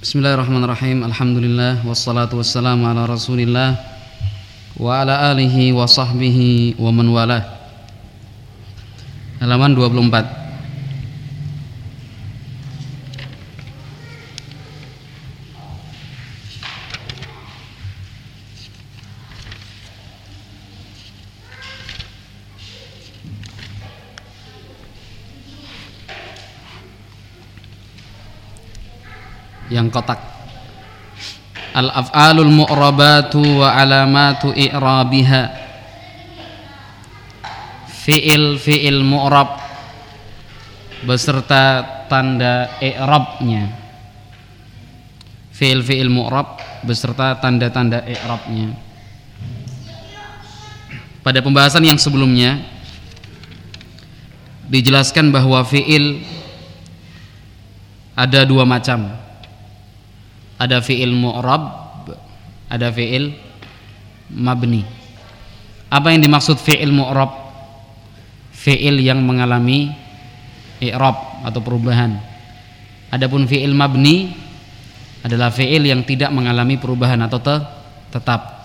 Bismillahirrahmanirrahim. Alhamdulillah wassalatu wassalamu ala Rasulillah wa ala alihi wa sahbihi wa man walah. Halaman 24. Yang kotak. Al-af'alul mu'rabatu wa alamatu i'rabiha. Fi'il fi'il mu'rab beserta tanda i'rabnya. Fi'il fi'il mu'rab beserta tanda-tanda i'rabnya. Pada pembahasan yang sebelumnya dijelaskan bahwa fi'il ada dua macam ada fi'il mu'rab ada fi'il mabni. Apa yang dimaksud fi'il mu'rab? Fi'il yang mengalami i'rab atau perubahan. Adapun fi'il mabni adalah fi'il yang tidak mengalami perubahan atau te tetap.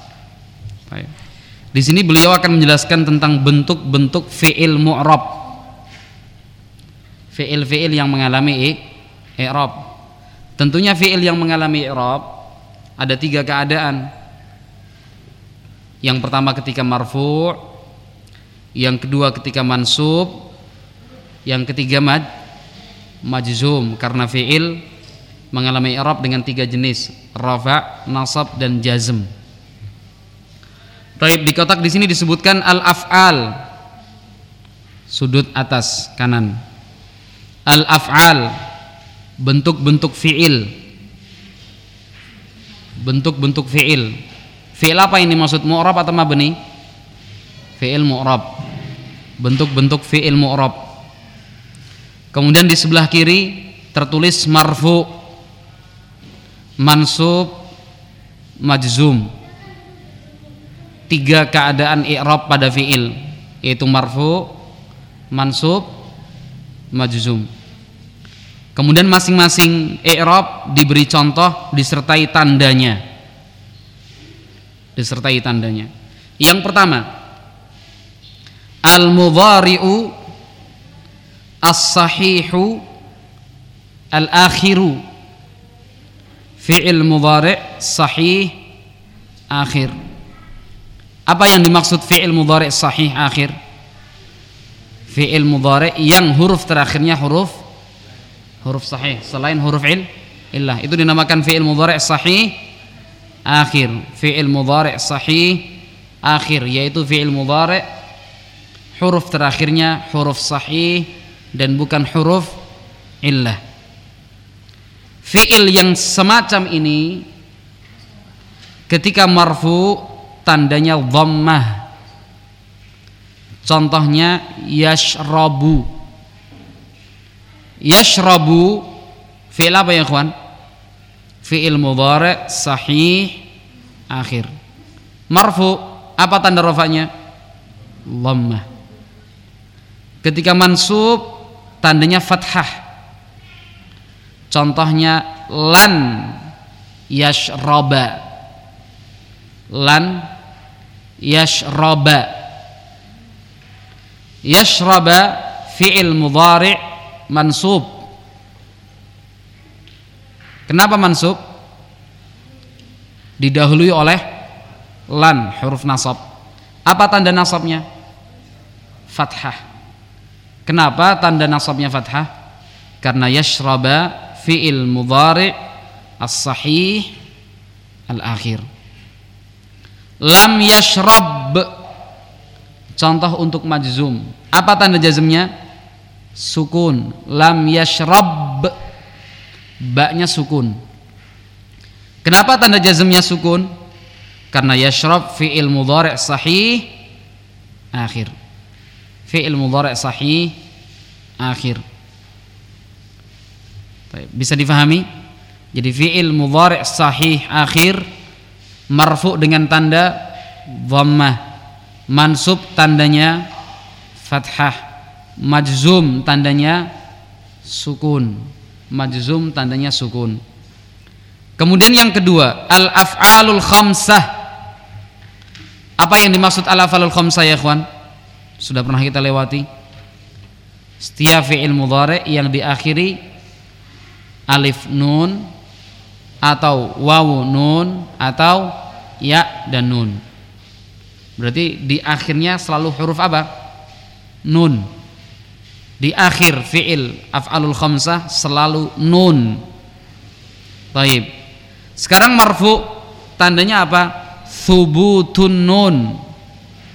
Di sini beliau akan menjelaskan tentang bentuk-bentuk fi'il mu'rab. Fi'il-fi'il yang mengalami i'rab Tentunya fi'il yang mengalami i'rab ada tiga keadaan. Yang pertama ketika marfu', yang kedua ketika mansub, yang ketiga mad majzum karena fi'il mengalami i'rab dengan tiga jenis, rafa', nasab dan jazm. Taib di kotak di sini disebutkan al-af'al sudut atas kanan. Al-af'al bentuk-bentuk fi'il. Bentuk-bentuk fi'il. Fi'il apa ini maksud mu'rab atau mabni? Fi'il mu'rab. Bentuk-bentuk fi'il mu'rab. Kemudian di sebelah kiri tertulis marfu mansub majzum. Tiga keadaan i'rab pada fi'il yaitu marfu mansub majzum Kemudian masing-masing i'rab diberi contoh disertai tandanya. Disertai tandanya. Yang pertama, al-mudhari'u as-sahihu al-akhiru. Fi'il mudhari' sahih akhir. Apa yang dimaksud fi'il mudhari' sahih akhir? Fi'il mudhari' yang huruf terakhirnya huruf huruf sahih selain huruf il illah. Itu dinamakan fi'il mudhari' sahih akhir. Fi'il mudhari' sahih akhir. Yaitu fi'il mudhari' huruf terakhirnya huruf sahih dan bukan huruf illah. Fi'il yang semacam ini ketika marfu tandanya dhammah. Contohnya yashrabu yashrabu fi'il apa ya ikhwan? Fi'il mudhari sahih akhir. Marfu apa tanda rafanya? Dhammah. Ketika mansub tandanya fathah. Contohnya lan yashraba lan yashraba yashraba fi'il mudhari' mansub. Kenapa mansub? Didahului oleh lan huruf nasab. Apa tanda nasabnya? Fathah. Kenapa tanda nasabnya fathah? Karena yashraba fi'il mudhari' as-sahih al-akhir. Lam yashrab contoh untuk majzum. Apa tanda jazmnya? Sukun. Lam yashrab. Baknya sukun. Kenapa tanda jazmnya sukun? Karena yashrab fi'il mudhari' sahih akhir. Fi'il mudhari' sahih akhir. Bisa difahami? Jadi fi'il mudhari' sahih akhir marfu dengan tanda dhammah. Mansub tandanya fathah majzum tandanya sukun majzum tandanya sukun Kemudian yang kedua, al-af'alul khamsah. Apa yang dimaksud al-af'alul khamsah ya ikhwan? Sudah pernah kita lewati. Setiap fi'il mudhari yang diakhiri alif nun atau wawu nun atau ya dan nun. Berarti di akhirnya selalu huruf apa? Nun. Di akhir fi'il af'alul khamsah selalu nun. Baik. Sekarang marfu tandanya apa? Thubutun nun.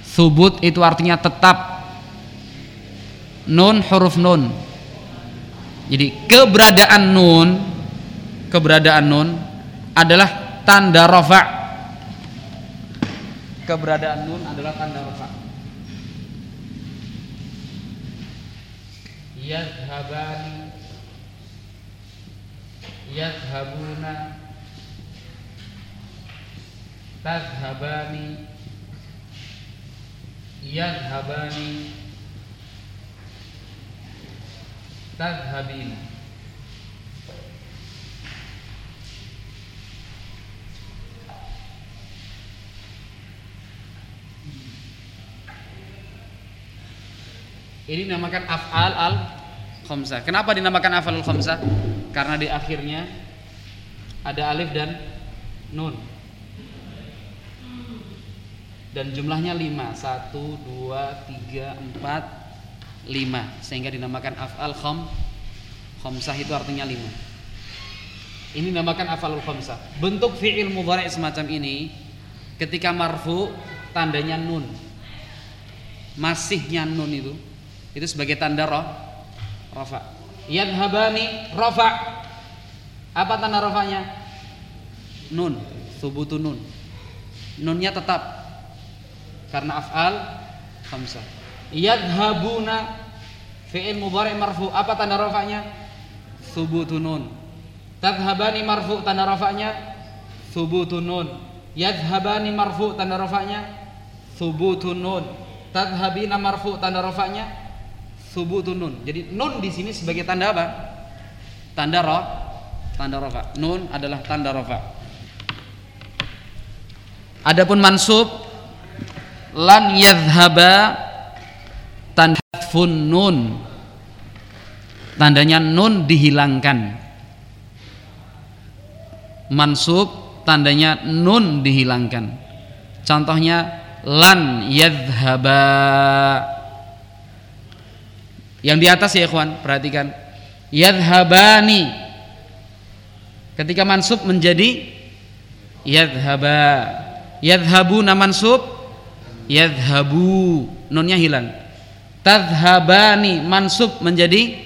Thubut itu artinya tetap. Nun huruf nun. Jadi keberadaan nun keberadaan nun adalah tanda rafa. Keberadaan nun adalah tanda rafa. Yadhabani. Yadhabuna. Tadhhabani yadhhabani tadhhabina Ini dinamakan af'al al khamsah. Kenapa dinamakan af'al al khamsah? Karena di akhirnya ada alif dan nun. Dan jumlahnya 5 1 2 3 4 5 sehingga dinamakan af'al kham khamsah itu artinya 5 ini dinamakan af'alul khamsah bentuk fi'il mudhari' semacam ini ketika marfu tandanya nun. Masihnya nun itu. Itu sebagai tanda roh rafa yadhabani rafa apa tanda rafanya nun subutun nun nunnya tetap karena af'al khamsah. Yadhabuna fi'il mudhari' marfu. Apa tanda rafa'nya? Thubutun nun. Tadhhabani marfu tanda rafa'nya? Thubutun nun. Yadhhabani marfu tanda rafa'nya? Thubutun nun. Tadhhabina marfu tanda rafa'nya? Thubutun nun. Jadi nun di sini sebagai tanda apa? Tanda ra, tanda rafa. Nun adalah tanda rafa. Adapun mansub lan yadhhaba tanhadfun nun tandanya nun dihilangkan mansub tandanya nun dihilangkan contohnya lan yadhhaba yang di atas ya ikhwan perhatikan. Yadhhabani ketika mansub menjadi yadhhaba yadhhabuna mansub yadhabu. Nunnya hilang. Tadhabani mansub menjadi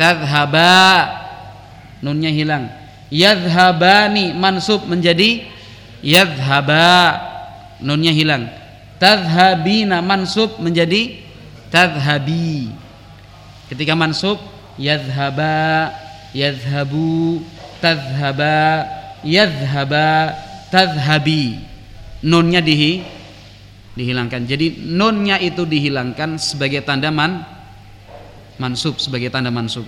tadhaba. Nunnya hilang. Yadhabani mansub menjadi yadhaba. Nunnya hilang. Tadhabina mansub menjadi tadhabi ketika mansub yadhaba yadhabu tadhaba yadhaba tadhabi nunnya dihi dihilangkan. Jadi nunnya itu dihilangkan sebagai tanda man mansub sebagai tanda mansub.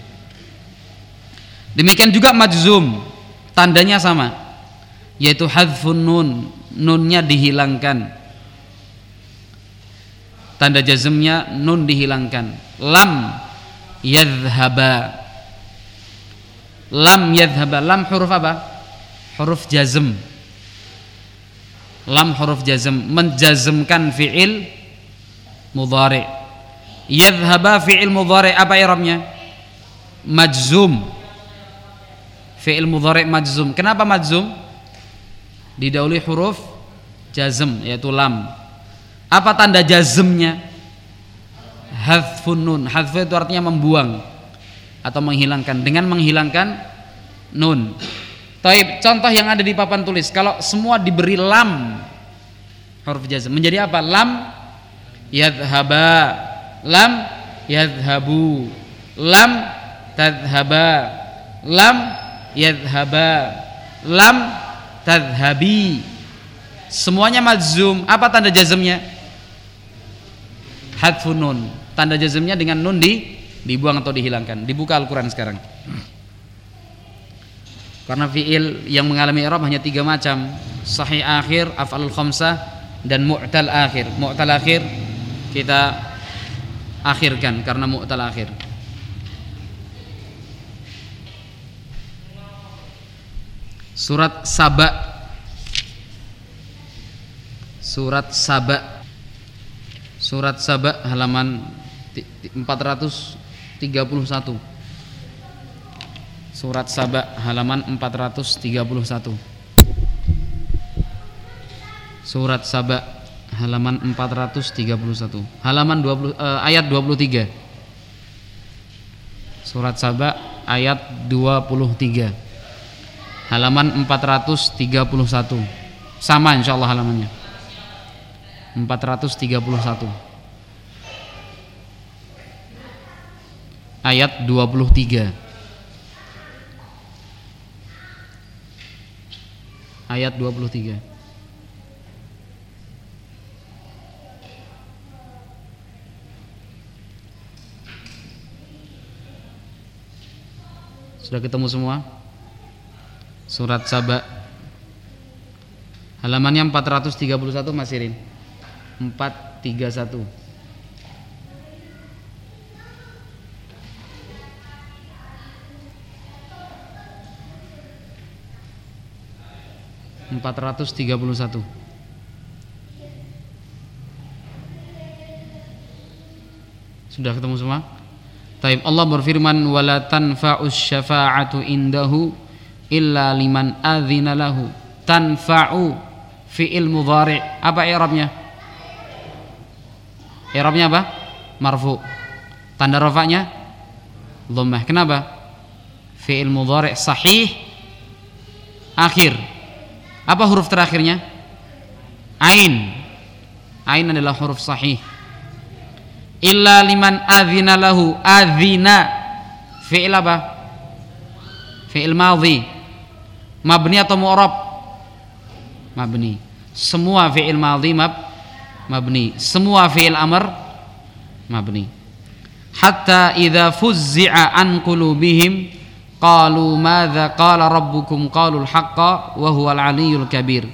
Demikian juga majzum, tandanya sama, yaitu hadfun nun, nunnya dihilangkan. Tanda jazmnya nun dihilangkan. Lam yadhhaba. Lam yadhhaba. Lam huruf apa? Huruf jazm. Lam huruf jazm. Menjazmkan fi'il mudhari. Yadhhaba fi'il mudhari apa i'rabnya? Majzum. Fi'il mudhari majzum. Kenapa majzum? Didahului huruf jazm yaitu lam. Apa tanda jazmnya hadfun nun itu artinya membuang atau menghilangkan dengan menghilangkan nun Taib, contoh yang ada di papan tulis. Kalau semua diberi lam huruf jazm menjadi apa? Lam yadhaba, lam yadhabu, lam tadhaba, lam yadhaba, lam tadhabi. Semuanya majzum. Apa tanda jazmnya? Hadfun nun. Tanda jazmnya dengan nun di dibuang atau dihilangkan. Dibuka Al-Qur'an sekarang. karena fiil yang mengalami i'rab hanya tiga macam. Sahih akhir af'alul khamsah dan mu'tal akhir. Mu'tal akhir kita akhirkan karena mu'tal akhir. Surat Saba. Surat Saba. Surat Saba halaman 431 Surat Saba halaman 431 Surat Saba halaman 431 Halaman 20 eh, ayat 23 Surat Saba ayat 23 Halaman 431 Sama insyaallah halamannya. 431 Ayat 23 ayat 23 Sudah ketemu semua? Surat Saba. Halamannya 431 Mas Irin. 431 431 Sudah ketemu semua? Taib Allah berfirman wala tanfa'us syafa'atu indahu illa liman adzina lahu. Tanfa'u fi'il mudhari'. Apa i'rabnya? I'rabnya apa? Marfu. Tanda rafa'nya dhammah. Kenapa? Fi'il mudhari' sahih akhir apa huruf terakhirnya? Ain. Ain adalah huruf sahih. Illa liman adzina lahu. Adzina. Fi'il apa? Fi'il madhi. Mabni atau mu'rab? Mabni. Semua fi'il madhi mab mabni. Semua fi'il amr mabni. Hatta idza fuzzi'a an qulubihim qalu madza qala rabbukum qalul haqqa wa huwal aliyyul kabir.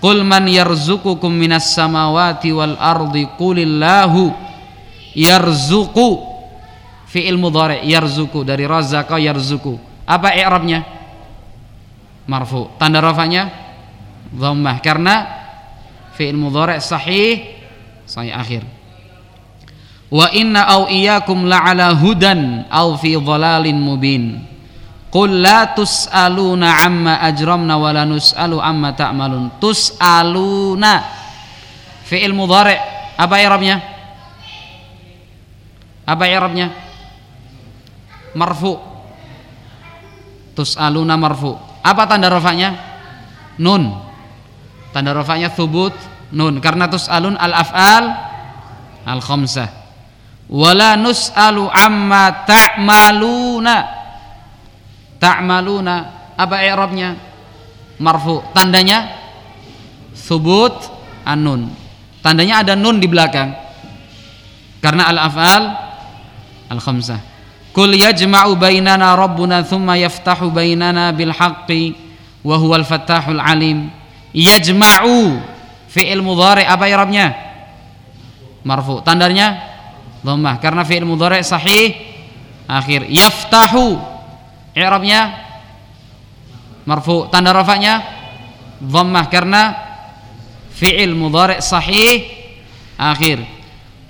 Qul man yarzuqukum minas samawati wal ardi qulillahu yarzuqu fi'il mudhari yarzuqu dari razaqa yarzuqu. Apa i'rabnya? Marfu. Tanda rafanya? Dhammah. Karena fi'il mudhari sahih sahih akhir. Wa inna au iyyakum la'ala hudan au fi dhalalin mubin Qul la tus'aluna amma ajramna wa la nus'alu amma ta'malun. Tus'aluna fi'il mudhari' apa i'rabnya? Apa i'rabnya? Marfu. Tus'aluna marfu. Apa tanda rafanya? Nun. Tanda rafanya thubut nun karena tus'alun al-af'al al-khamsah. Wala nus'alu amma ta'maluna ta'maluna. Apa i'rabnya? Marfu. Tandanya? Subut anun tandanya ada nun di belakang. Karena al-af'al al-khamsah. Kul yajma'u bainana rabbuna thumma yaftahu bainana bil haqqi wa huwal fattahul alim. Yajma'u. Fi'il mudhari apa i'rabnya? Marfu. Tandanya? Dhammah. Karena fi'il mudhari sahih akhir. Yaftahu i'rabnya marfu tanda rafanya dhammah karena fi'il mudhari' sahih akhir.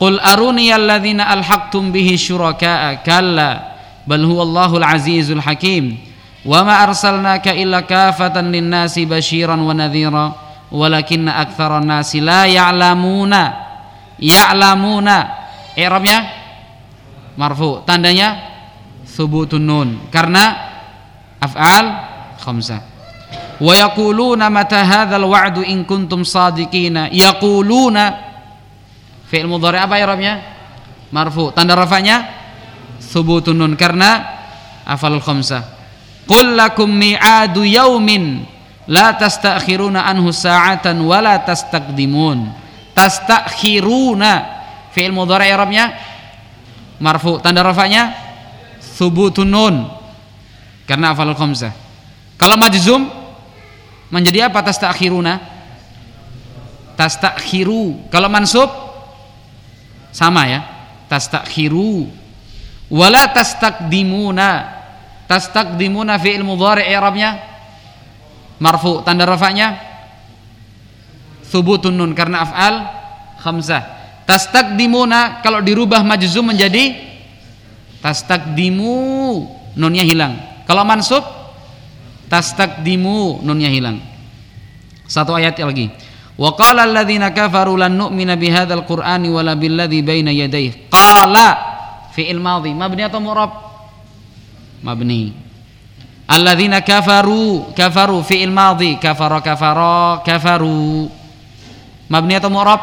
Qul aruni alladhina alhaqtum bihi syuraka'a kalla bal huwallahu al-azizul hakim wa ma arsalnaka illa kafatan lin-nasi wa nadhira walakinna aktsaran nasi la ya'lamuna ya'lamuna. I'rabnya marfu tandanya thubutun nun. Karena af'al khamsah wa yaquluna mata hadzal wa'du in kuntum sadiqina. Yaquluna. Fi'il mudhari apa i'rabnya marfu. Tanda rafanya? Thubutun nun. Karena afal khamsah qul lakum mi'adu yaumin la tastakhiruna anhu sa'atan wa la tastaqdimun. Tastakhiruna. Fi'il mudhari i'rabnya marfu. Tanda rafanya thubutun nun karena afal khamsah Kalau majzum menjadi apa tastakhiruna? Tastakhiru. Kalau mansub sama ya. Tastakhiru. Wala tastakdimuna. Tastakdimuna fi'il mudhari' i'rabnya marfu. Tanda rafa'nya thubutun nun karena af'al khamsah. Tastakdimuna kalau dirubah majzum menjadi tastakdimu nunnya hilang. Kalau mansub tastakdimu nunnya hilang. Satu ayat lagi. Wa qala alladziina kafaru lan nu'mina bihadzal qur'ani wala billadzi baina yadayhi. Qala fi'il madhi. Mabni atau mu'rab? Mabni. Alladziina kafaru kafaru fi'il madhi. Kafara kafara kafaru. Mabni atau mu'rab?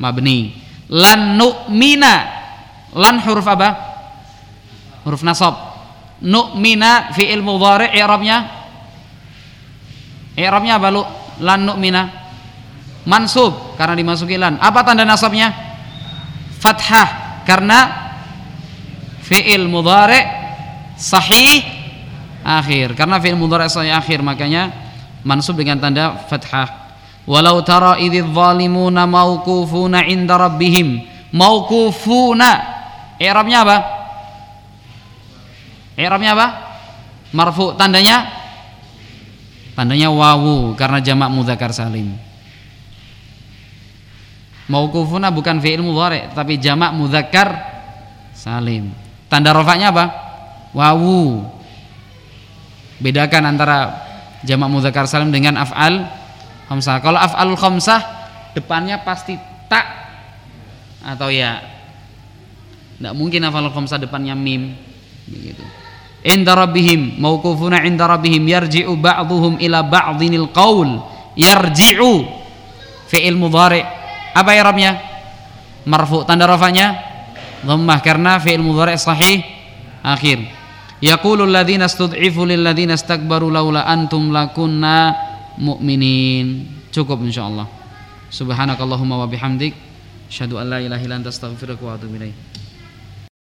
Mabni. Lan nu'mina lan huruf apa? Huruf nasab. Nu'mina fi'il mudhari. I'rabnya? I'rabnya apa lu? Lan nu'mina. Mansub karena dimasuki lan. Apa tanda nasabnya? Fathah karena fi'il mudhari sahih akhir. Karena fi'il mudhari sahih akhir makanya mansub dengan tanda fathah. Walau tara idz zalimuna mauqufuna inda rabbihim. Mauqufuna i'rabnya apa I'rabnya apa? Marfu. Tandanya? Tandanya wawu karena jamak mudzakkar salim. Mauqufuna bukan fi'il mudhari tapi jamak mudzakkar salim. Tanda rafa'nya apa? Wawu. Bedakan antara jamak mudzakkar salim dengan af'al khamsah. Kalau af'alul khamsah depannya pasti tak atau ya. Tidak mungkin af'alul khamsah depannya mim. Begitu. Inda rabbihim mauqufuna inda rabbihim yarji'u ba'dhum ila ba'dhinil qaul. Yarji'u fi'il mudhari. Apa i'rabnya marfu tanda rafanya? Dhammah karena fi'il mudhari sahih akhir. Yaqulu alladhina istud'ifu lil ladzina istakbaru laula antum lakunna mu'minin. Cukup insyaallah. Subhanakallahumma wa bihamdik. Asyhadu an la ilaha illa anta astaghfiruka wa atubu ilaik